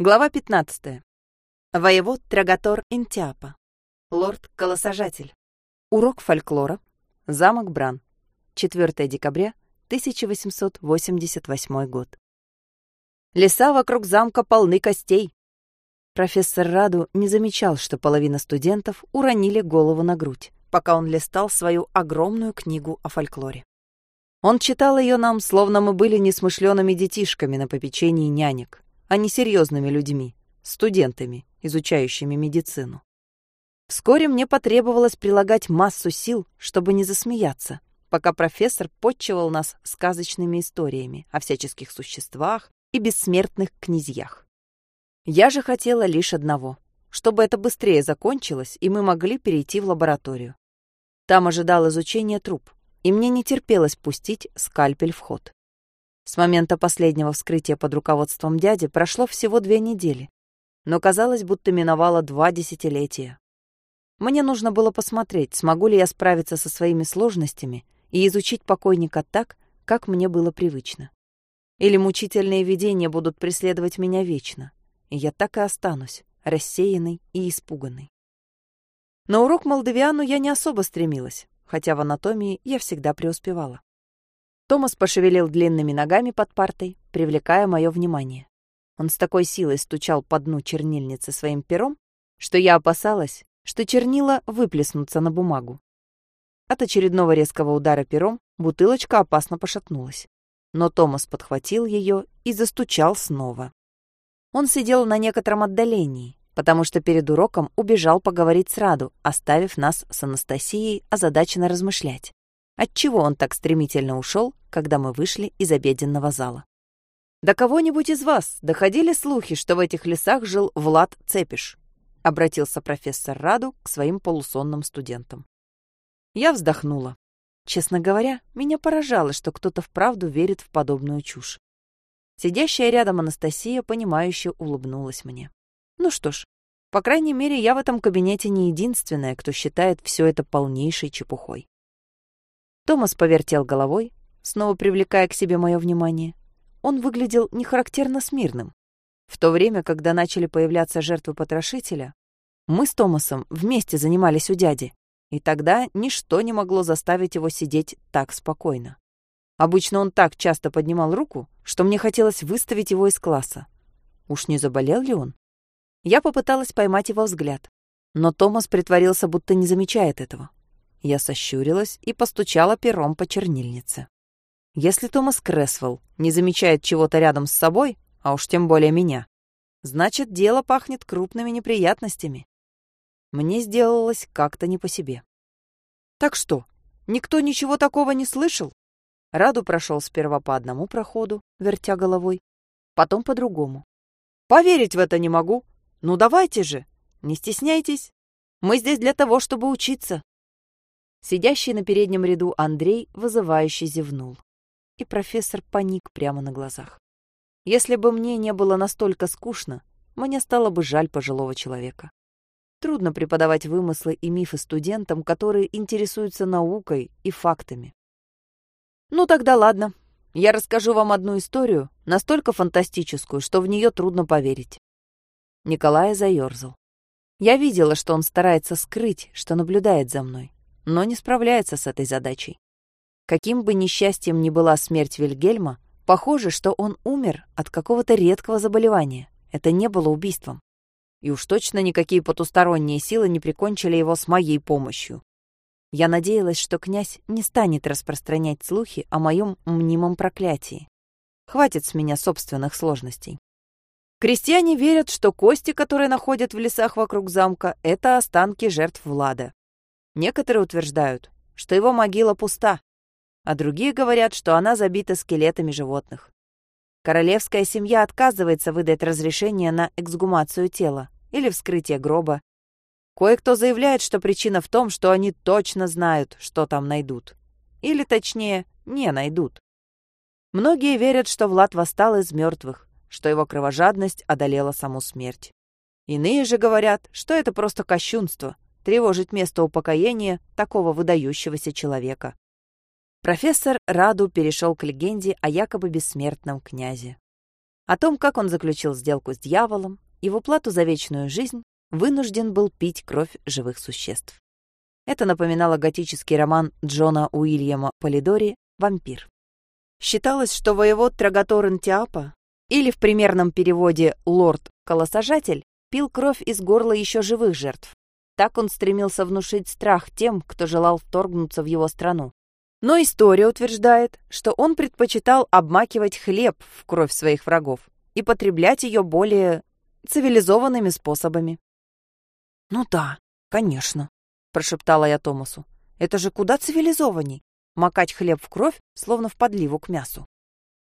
Глава 15. Воевод Трагатор Интиапа. Лорд-колосажатель. Урок фольклора. Замок Бран. 4 декабря 1888 год. Леса вокруг замка полны костей. Профессор Раду не замечал, что половина студентов уронили голову на грудь, пока он листал свою огромную книгу о фольклоре. Он читал ее нам, словно мы были несмышленными детишками на попечении нянек а не серьезными людьми, студентами, изучающими медицину. Вскоре мне потребовалось прилагать массу сил, чтобы не засмеяться, пока профессор подчивал нас сказочными историями о всяческих существах и бессмертных князьях. Я же хотела лишь одного, чтобы это быстрее закончилось, и мы могли перейти в лабораторию. Там ожидал изучение труп, и мне не терпелось пустить скальпель в ход. С момента последнего вскрытия под руководством дяди прошло всего две недели, но казалось, будто миновало два десятилетия. Мне нужно было посмотреть, смогу ли я справиться со своими сложностями и изучить покойника так, как мне было привычно. Или мучительные видения будут преследовать меня вечно, и я так и останусь, рассеянный и испуганный. На урок Молдавиану я не особо стремилась, хотя в анатомии я всегда преуспевала. Томас пошевелил длинными ногами под партой, привлекая мое внимание. Он с такой силой стучал по дну чернильницы своим пером, что я опасалась, что чернила выплеснутся на бумагу. От очередного резкого удара пером бутылочка опасно пошатнулась. Но Томас подхватил ее и застучал снова. Он сидел на некотором отдалении, потому что перед уроком убежал поговорить с Раду, оставив нас с Анастасией озадаченно размышлять. Отчего он так стремительно ушел, когда мы вышли из обеденного зала? «До кого-нибудь из вас доходили слухи, что в этих лесах жил Влад Цепиш?» — обратился профессор Раду к своим полусонным студентам. Я вздохнула. Честно говоря, меня поражало, что кто-то вправду верит в подобную чушь. Сидящая рядом Анастасия, понимающе улыбнулась мне. Ну что ж, по крайней мере, я в этом кабинете не единственная, кто считает все это полнейшей чепухой. Томас повертел головой, снова привлекая к себе мое внимание. Он выглядел нехарактерно смирным. В то время, когда начали появляться жертвы потрошителя, мы с Томасом вместе занимались у дяди, и тогда ничто не могло заставить его сидеть так спокойно. Обычно он так часто поднимал руку, что мне хотелось выставить его из класса. Уж не заболел ли он? Я попыталась поймать его взгляд, но Томас притворился, будто не замечает этого. Я сощурилась и постучала пером по чернильнице. Если Томас Кресвелл не замечает чего-то рядом с собой, а уж тем более меня, значит, дело пахнет крупными неприятностями. Мне сделалось как-то не по себе. Так что, никто ничего такого не слышал? Раду прошел сперва по одному проходу, вертя головой, потом по другому. Поверить в это не могу. Ну давайте же, не стесняйтесь. Мы здесь для того, чтобы учиться. Сидящий на переднем ряду Андрей вызывающе зевнул. И профессор паник прямо на глазах. Если бы мне не было настолько скучно, мне стало бы жаль пожилого человека. Трудно преподавать вымыслы и мифы студентам, которые интересуются наукой и фактами. Ну тогда ладно. Я расскажу вам одну историю, настолько фантастическую, что в нее трудно поверить. Николай заерзал. Я видела, что он старается скрыть, что наблюдает за мной но не справляется с этой задачей. Каким бы несчастьем ни была смерть Вильгельма, похоже, что он умер от какого-то редкого заболевания. Это не было убийством. И уж точно никакие потусторонние силы не прикончили его с моей помощью. Я надеялась, что князь не станет распространять слухи о моем мнимом проклятии. Хватит с меня собственных сложностей. Крестьяне верят, что кости, которые находят в лесах вокруг замка, это останки жертв Влада. Некоторые утверждают, что его могила пуста, а другие говорят, что она забита скелетами животных. Королевская семья отказывается выдать разрешение на эксгумацию тела или вскрытие гроба. Кое-кто заявляет, что причина в том, что они точно знают, что там найдут. Или, точнее, не найдут. Многие верят, что Влад восстал из мертвых, что его кровожадность одолела саму смерть. Иные же говорят, что это просто кощунство, тревожить место упокоения такого выдающегося человека. Профессор Раду перешел к легенде о якобы бессмертном князе. О том, как он заключил сделку с дьяволом и в уплату за вечную жизнь вынужден был пить кровь живых существ. Это напоминало готический роман Джона Уильяма Полидори «Вампир». Считалось, что воевод Трагаторен Тиапа, или в примерном переводе «лорд-колосажатель», пил кровь из горла еще живых жертв. Так он стремился внушить страх тем, кто желал вторгнуться в его страну. Но история утверждает, что он предпочитал обмакивать хлеб в кровь своих врагов и потреблять ее более цивилизованными способами. «Ну да, конечно», — прошептала я Томасу. «Это же куда цивилизованней — макать хлеб в кровь, словно в подливу к мясу».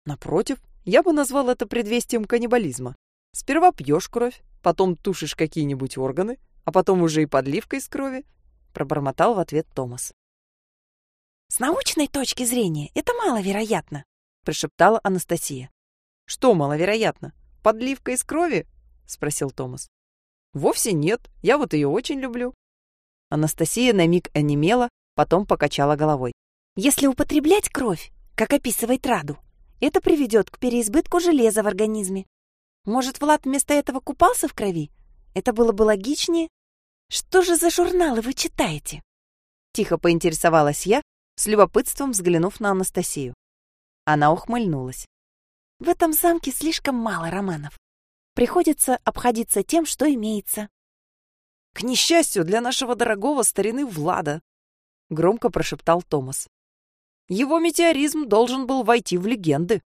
Напротив, я бы назвал это предвестием каннибализма. Сперва пьешь кровь, потом тушишь какие-нибудь органы, а потом уже и подливка из крови, пробормотал в ответ Томас. С научной точки зрения это маловероятно, прошептала Анастасия. Что маловероятно? Подливка из крови? спросил Томас. Вовсе нет, я вот ее очень люблю. Анастасия на миг онемела, потом покачала головой. Если употреблять кровь, как описывает Раду, это приведет к переизбытку железа в организме. Может, Влад вместо этого купался в крови? Это было бы логичнее. Что же за журналы вы читаете? Тихо поинтересовалась я, с любопытством взглянув на Анастасию. Она ухмыльнулась. В этом замке слишком мало романов. Приходится обходиться тем, что имеется. К несчастью для нашего дорогого старины Влада, громко прошептал Томас. Его метеоризм должен был войти в легенды.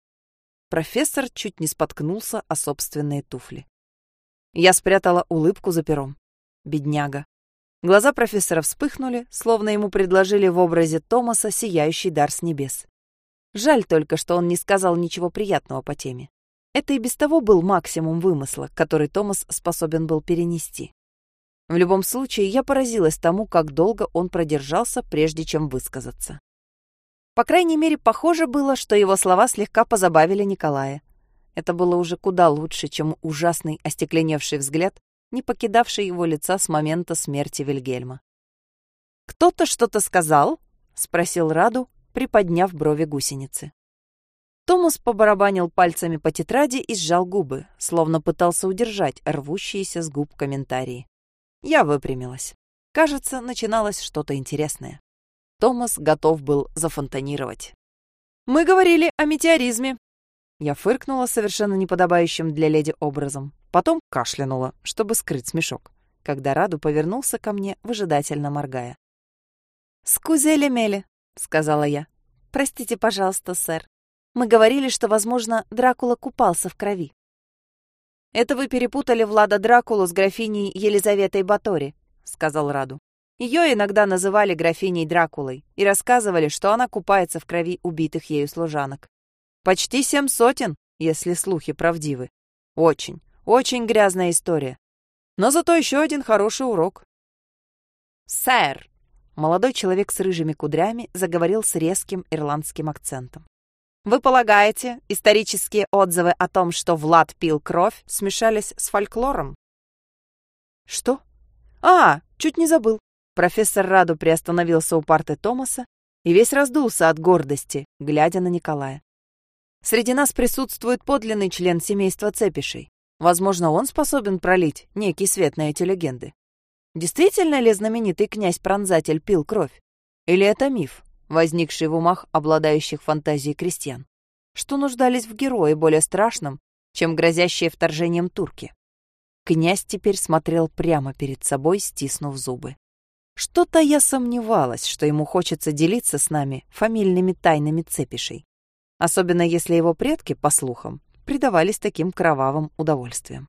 Профессор чуть не споткнулся о собственные туфли. Я спрятала улыбку за пером. Бедняга. Глаза профессора вспыхнули, словно ему предложили в образе Томаса сияющий дар с небес. Жаль только, что он не сказал ничего приятного по теме. Это и без того был максимум вымысла, который Томас способен был перенести. В любом случае, я поразилась тому, как долго он продержался, прежде чем высказаться. По крайней мере, похоже было, что его слова слегка позабавили Николая. Это было уже куда лучше, чем ужасный остекленевший взгляд, не покидавший его лица с момента смерти Вильгельма. «Кто-то что-то сказал?» — спросил Раду, приподняв брови гусеницы. Томас побарабанил пальцами по тетради и сжал губы, словно пытался удержать рвущиеся с губ комментарии. Я выпрямилась. Кажется, начиналось что-то интересное. Томас готов был зафонтанировать. «Мы говорили о метеоризме», я фыркнула совершенно неподобающим для леди образом, потом кашлянула, чтобы скрыть смешок, когда Раду повернулся ко мне, выжидательно моргая. «Скузели-мели», — сказала я. «Простите, пожалуйста, сэр. Мы говорили, что, возможно, Дракула купался в крови». «Это вы перепутали Влада Дракулу с графиней Елизаветой Батори», — сказал Раду. Ее иногда называли графиней Дракулой и рассказывали, что она купается в крови убитых ею служанок. Почти семь сотен, если слухи правдивы. Очень, очень грязная история. Но зато еще один хороший урок. «Сэр!» Молодой человек с рыжими кудрями заговорил с резким ирландским акцентом. «Вы полагаете, исторические отзывы о том, что Влад пил кровь, смешались с фольклором?» «Что?» «А, чуть не забыл». Профессор Раду приостановился у парты Томаса и весь раздулся от гордости, глядя на Николая. Среди нас присутствует подлинный член семейства Цепишей. Возможно, он способен пролить некий свет на эти легенды. Действительно ли знаменитый князь-пронзатель пил кровь? Или это миф, возникший в умах обладающих фантазией крестьян, что нуждались в герое более страшном, чем грозящие вторжением турки? Князь теперь смотрел прямо перед собой, стиснув зубы. Что-то я сомневалась, что ему хочется делиться с нами фамильными тайнами Цепишей особенно если его предки, по слухам, предавались таким кровавым удовольствиям.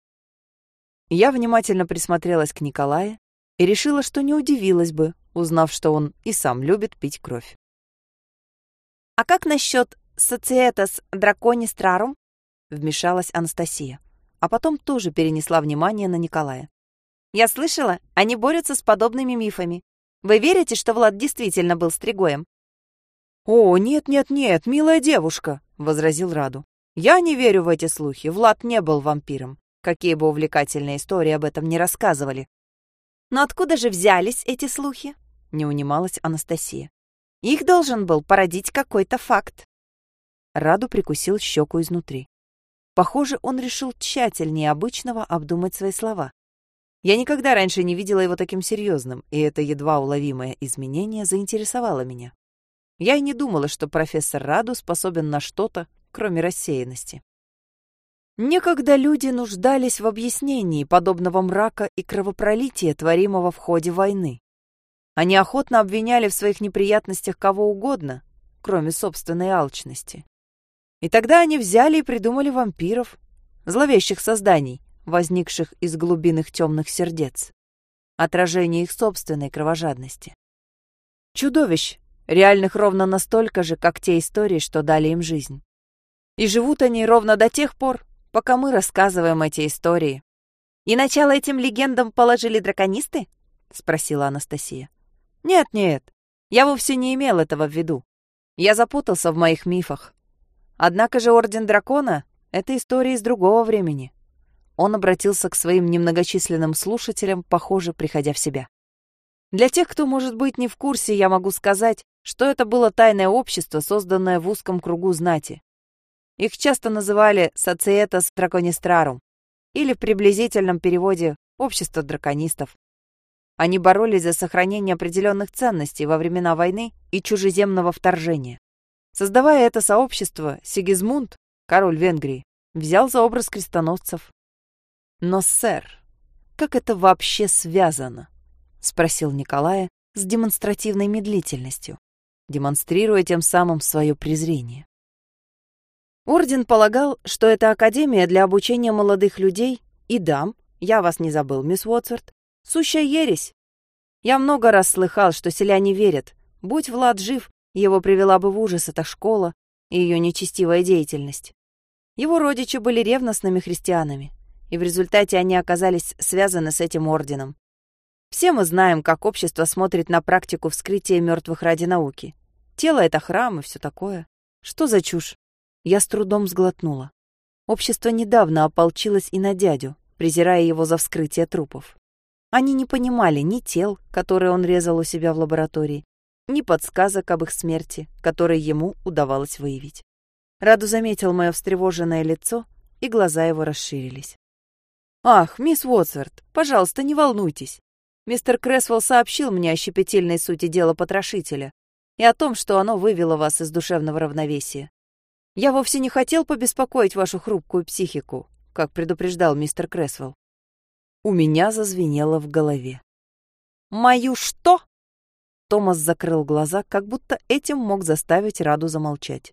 Я внимательно присмотрелась к Николаю и решила, что не удивилась бы, узнав, что он и сам любит пить кровь. «А как насчет социетас драконистрарум?» — вмешалась Анастасия, а потом тоже перенесла внимание на Николая. «Я слышала, они борются с подобными мифами. Вы верите, что Влад действительно был стригоем?» «О, нет-нет-нет, милая девушка», — возразил Раду. «Я не верю в эти слухи. Влад не был вампиром. Какие бы увлекательные истории об этом не рассказывали». «Но откуда же взялись эти слухи?» — не унималась Анастасия. «Их должен был породить какой-то факт». Раду прикусил щеку изнутри. Похоже, он решил тщательнее обычного обдумать свои слова. Я никогда раньше не видела его таким серьезным, и это едва уловимое изменение заинтересовало меня. Я и не думала, что профессор Раду способен на что-то, кроме рассеянности. Некогда люди нуждались в объяснении подобного мрака и кровопролития, творимого в ходе войны. Они охотно обвиняли в своих неприятностях кого угодно, кроме собственной алчности. И тогда они взяли и придумали вампиров, зловещих созданий, возникших из глубин их темных сердец, отражение их собственной кровожадности. Чудовищ, реальных ровно настолько же, как те истории, что дали им жизнь. И живут они ровно до тех пор, пока мы рассказываем эти истории. «И начало этим легендам положили драконисты?» — спросила Анастасия. «Нет-нет, я вовсе не имел этого в виду. Я запутался в моих мифах. Однако же Орден Дракона — это история из другого времени. Он обратился к своим немногочисленным слушателям, похоже, приходя в себя. Для тех, кто, может быть, не в курсе, я могу сказать, что это было тайное общество, созданное в узком кругу знати. Их часто называли «Социетас Драконистрарум» или в приблизительном переводе «Общество драконистов». Они боролись за сохранение определенных ценностей во времена войны и чужеземного вторжения. Создавая это сообщество, Сигизмунд, король Венгрии, взял за образ крестоносцев. «Но, сэр, как это вообще связано?» — спросил Николая с демонстративной медлительностью, демонстрируя тем самым свое презрение. Орден полагал, что это академия для обучения молодых людей и дам, я вас не забыл, мисс Уотсворт, сущая ересь. Я много раз слыхал, что селяне верят, будь Влад жив, его привела бы в ужас эта школа и ее нечестивая деятельность. Его родичи были ревностными христианами, и в результате они оказались связаны с этим орденом. Все мы знаем, как общество смотрит на практику вскрытия мертвых ради науки. Тело — это храм и все такое. Что за чушь? Я с трудом сглотнула. Общество недавно ополчилось и на дядю, презирая его за вскрытие трупов. Они не понимали ни тел, которые он резал у себя в лаборатории, ни подсказок об их смерти, которые ему удавалось выявить. Раду заметил мое встревоженное лицо, и глаза его расширились. «Ах, мисс Уотсворт, пожалуйста, не волнуйтесь. Мистер Кресвелл сообщил мне о щепетильной сути дела потрошителя и о том, что оно вывело вас из душевного равновесия. Я вовсе не хотел побеспокоить вашу хрупкую психику, как предупреждал мистер Кресвелл. У меня зазвенело в голове. «Мою что?» Томас закрыл глаза, как будто этим мог заставить Раду замолчать.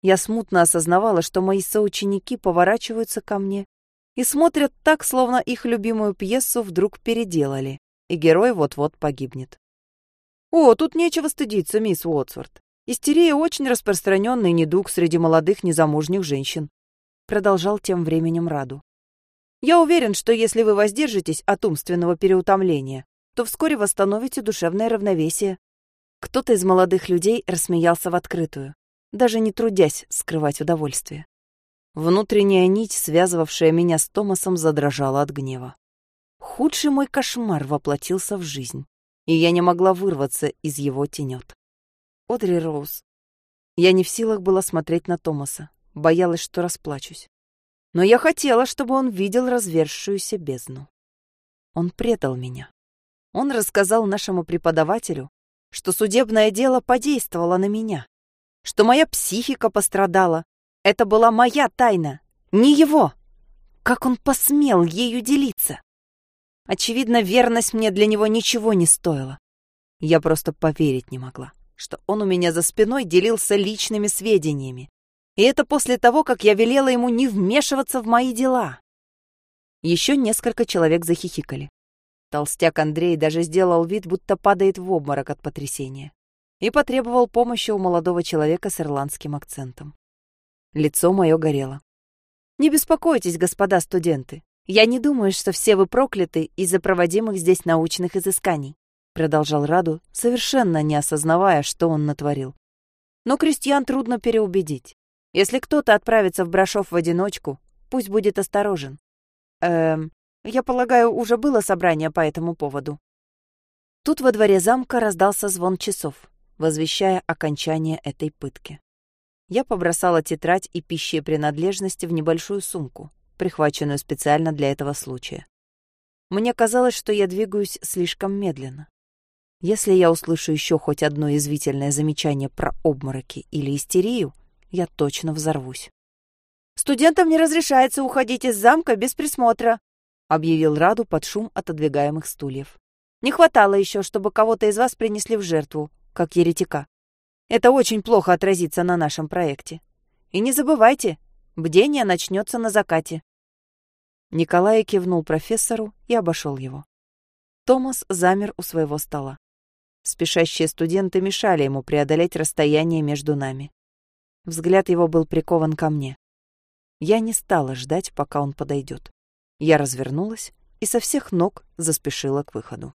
Я смутно осознавала, что мои соученики поворачиваются ко мне и смотрят так, словно их любимую пьесу вдруг переделали, и герой вот-вот погибнет. «О, тут нечего стыдиться, мисс Уотсворт. Истерия — очень распространенный недуг среди молодых незамужних женщин», продолжал тем временем Раду. «Я уверен, что если вы воздержитесь от умственного переутомления, то вскоре восстановите душевное равновесие. Кто-то из молодых людей рассмеялся в открытую, даже не трудясь скрывать удовольствие. Внутренняя нить, связывавшая меня с Томасом, задрожала от гнева. Худший мой кошмар воплотился в жизнь, и я не могла вырваться из его тенет. Одри Роуз. Я не в силах была смотреть на Томаса, боялась, что расплачусь. Но я хотела, чтобы он видел развершуюся бездну. Он предал меня. Он рассказал нашему преподавателю, что судебное дело подействовало на меня, что моя психика пострадала. Это была моя тайна, не его. Как он посмел ею делиться? Очевидно, верность мне для него ничего не стоила. Я просто поверить не могла, что он у меня за спиной делился личными сведениями. И это после того, как я велела ему не вмешиваться в мои дела. Еще несколько человек захихикали. Толстяк Андрей даже сделал вид, будто падает в обморок от потрясения, и потребовал помощи у молодого человека с ирландским акцентом. Лицо мое горело. «Не беспокойтесь, господа студенты. Я не думаю, что все вы прокляты из-за проводимых здесь научных изысканий», продолжал Раду, совершенно не осознавая, что он натворил. «Но крестьян трудно переубедить. Если кто-то отправится в Брашов в одиночку, пусть будет осторожен. Эм, я полагаю, уже было собрание по этому поводу. Тут во дворе замка раздался звон часов, возвещая окончание этой пытки. Я побросала тетрадь и пищи принадлежности в небольшую сумку, прихваченную специально для этого случая. Мне казалось, что я двигаюсь слишком медленно. Если я услышу еще хоть одно извительное замечание про обмороки или истерию, я точно взорвусь. «Студентам не разрешается уходить из замка без присмотра», объявил Раду под шум отодвигаемых стульев. «Не хватало еще, чтобы кого-то из вас принесли в жертву, как еретика. Это очень плохо отразится на нашем проекте. И не забывайте, бдение начнется на закате». Николай кивнул профессору и обошел его. Томас замер у своего стола. Спешащие студенты мешали ему преодолеть расстояние между нами. Взгляд его был прикован ко мне. Я не стала ждать, пока он подойдет. Я развернулась и со всех ног заспешила к выходу.